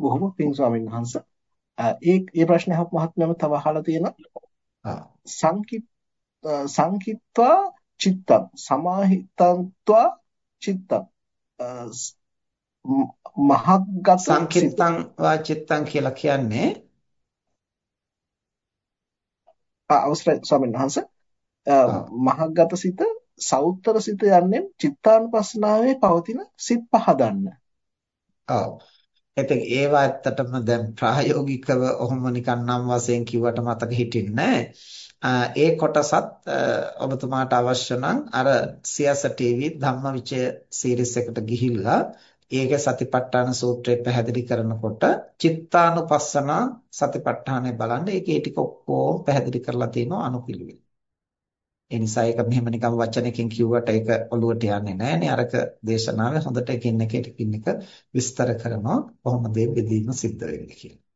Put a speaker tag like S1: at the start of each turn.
S1: බොහොම පිං ස්වාමීන් වහන්සේ. ඒ ඒ ප්‍රශ්නේ අහපු මහත්මයම තව අහලා තියෙනවා. සංකිට සංකිට්වා චිත්තං සමාහිතංත්වා චිත්තං මහග්ගත
S2: සංකිට්තං වා චිත්තං කියලා කියන්නේ
S1: අවසරයි ස්වාමීන් වහන්සේ මහග්ගත සිත සෞත්තර සිත යන්නේ චිත්තානුපස්සනාවේ පවතින සිත් පහදන්න.
S2: ඔව්. ඉතින් ඒවා ඇත්තටම දැන් ප්‍රායෝගිකව ඔහොම නිකන් නම් වශයෙන් කිව්වට මතක හිටින්නේ ඒ කොටසත් ඔබතුමාට අවශ්‍ය නම් අර සියස ටීවී ධම්මවිචය සීරීස් එකට ගිහිල්ලා ඒකේ සතිපට්ඨාන සූත්‍රය පැහැදිලි කරනකොට චිත්තානුපස්සන සතිපට්ඨානය බලන්න ඒකේ ටික ඔක්කොම පැහැදිලි කරලා තියෙනවා අනුපිළිවෙල. ඒ නිසා ඒක මෙහෙම නිකන් වචනකින් කිව්වට ඒක ඔලුවට යන්නේ නැහැනේ. අරක දේශනාවේ හොඳට එකින් එක එකින් එක විස්තර කරනවා කොහොමද මේ බෙදීම සිද්ධ වෙන්නේ කියලා.